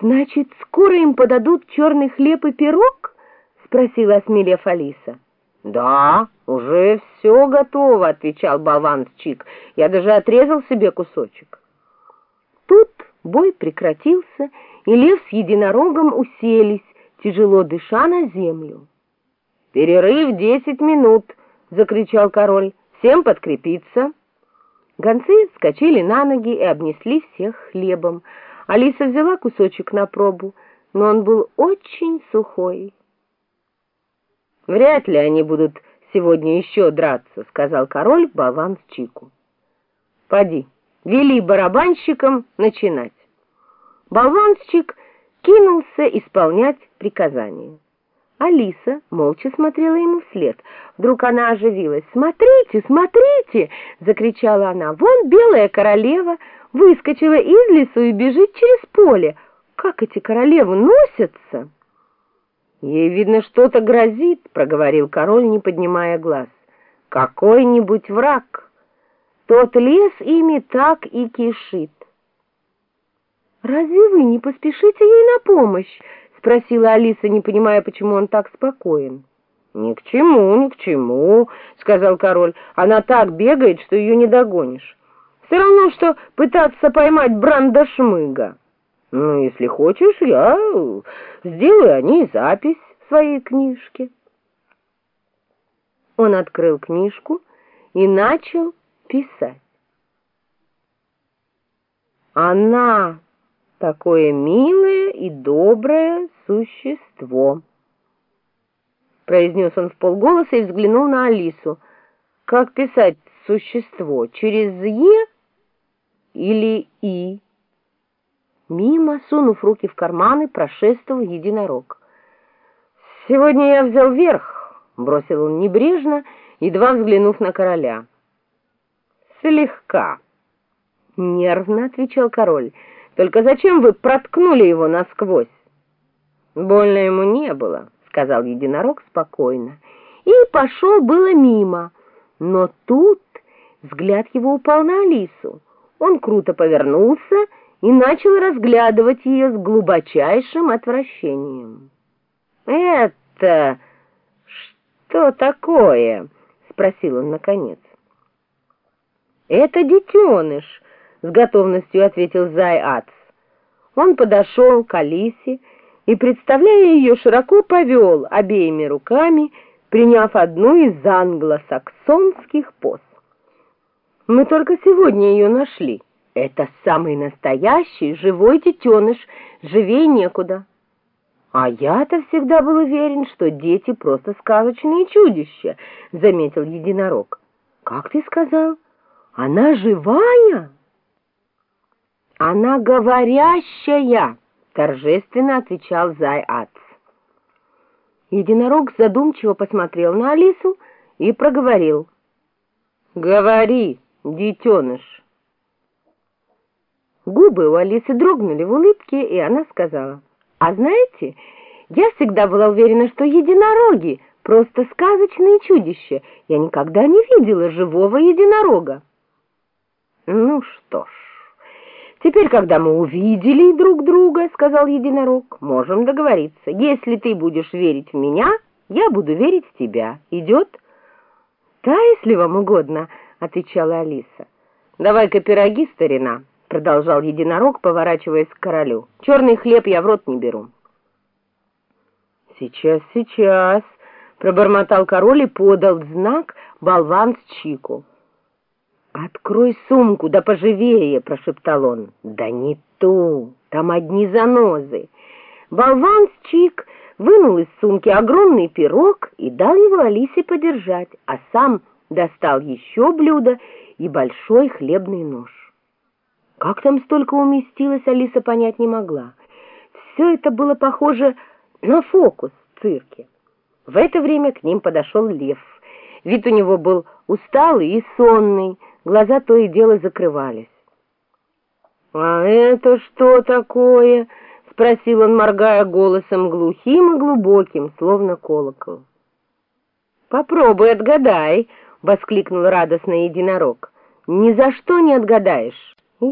«Значит, скоро им подадут черный хлеб и пирог?» — спросила осмелев Алиса. «Да, уже все готово», — отвечал болванчик. «Я даже отрезал себе кусочек». Тут бой прекратился, и лев с единорогом уселись, тяжело дыша на землю. «Перерыв десять минут!» — закричал король. «Всем подкрепиться!» Гонцы вскочили на ноги и обнесли всех хлебом. Алиса взяла кусочек на пробу, но он был очень сухой. «Вряд ли они будут сегодня еще драться», — сказал король болванчику. «Поди, вели барабанщикам начинать». Болванчик кинулся исполнять приказание. Алиса молча смотрела ему вслед. Вдруг она оживилась. «Смотрите, смотрите!» — закричала она. «Вон белая королева выскочила из лесу и бежит через поле. Как эти королевы носятся!» «Ей, видно, что-то грозит», — проговорил король, не поднимая глаз. «Какой-нибудь враг. Тот лес ими так и кишит». «Разве вы не поспешите ей на помощь?» — спросила Алиса, не понимая, почему он так спокоен. «Ни к чему, ни к чему», — сказал король. «Она так бегает, что ее не догонишь. Все равно, что пытаться поймать Бранда Шмыга». Ну, если хочешь, я сделаю о ней запись в своей книжке. Он открыл книжку и начал писать. Она такое милое и доброе существо. Произнес он в полголоса и взглянул на Алису. Как писать существо? Через «е» или «и»? Мимо, сунув руки в карманы, прошествовал единорог. «Сегодня я взял верх», — бросил он небрежно, едва взглянув на короля. «Слегка», — нервно отвечал король. «Только зачем вы проткнули его насквозь?» «Больно ему не было», — сказал единорог спокойно. И пошел было мимо, но тут взгляд его упал на Алису. Он круто повернулся и начал разглядывать ее с глубочайшим отвращением. «Это что такое?» — спросил он наконец. «Это детеныш», — с готовностью ответил Зай Ац. Он подошел к Алисе и, представляя ее, широко повел обеими руками, приняв одну из англосаксонских поз. «Мы только сегодня ее нашли». Это самый настоящий живой детеныш, живее некуда. А я-то всегда был уверен, что дети просто сказочные чудища, заметил единорог. Как ты сказал? Она живая? Она говорящая, торжественно отвечал Зай-Ац. Единорог задумчиво посмотрел на Алису и проговорил. «Говори, детеныш!» Губы у Алисы дрогнули в улыбке, и она сказала, «А знаете, я всегда была уверена, что единороги — просто сказочные чудища. Я никогда не видела живого единорога». «Ну что ж, теперь, когда мы увидели друг друга, — сказал единорог, — можем договориться. Если ты будешь верить в меня, я буду верить в тебя. Идет?» «Да, если вам угодно», — отвечала Алиса. «Давай-ка пироги, старина». — продолжал единорог, поворачиваясь к королю. «Черный хлеб я в рот не беру». «Сейчас, сейчас», — пробормотал король и подал знак болван с чику. «Открой сумку, да поживее!» — прошептал он. «Да не ту, там одни занозы». Болван с чик вынул из сумки огромный пирог и дал его Алисе подержать, а сам достал еще блюдо и большой хлебный нож. Как там столько уместилось, Алиса понять не могла. Все это было похоже на фокус в цирке. В это время к ним подошел лев. Вид у него был усталый и сонный, глаза то и дело закрывались. «А это что такое?» — спросил он, моргая голосом глухим и глубоким, словно колокол. «Попробуй отгадай!» — воскликнул радостный единорог. «Ни за что не отгадаешь!» Я